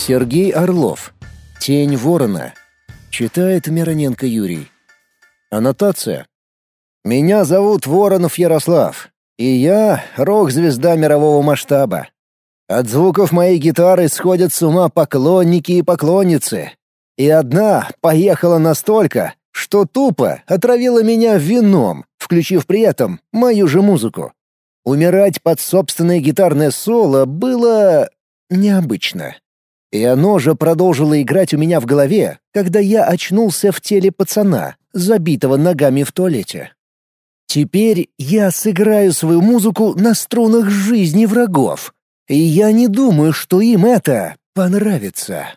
Сергей Орлов. Тень ворона. Читает Мироненко Юрий. Аннотация. Меня зовут Воронов Ярослав, и я рок-звезда мирового масштаба. От звуков моей гитары сходят с ума поклонники и поклонницы. И одна поехала настолько, что тупо отравила меня вином, включив при этом мою же музыку. Умирать под собственное гитарное соло было необычно. И оно же продолжило играть у меня в голове, когда я очнулся в теле пацана, забитого ногами в туалете. Теперь я сыграю свою музыку на струнах жизни врагов, и я не думаю, что им это понравится.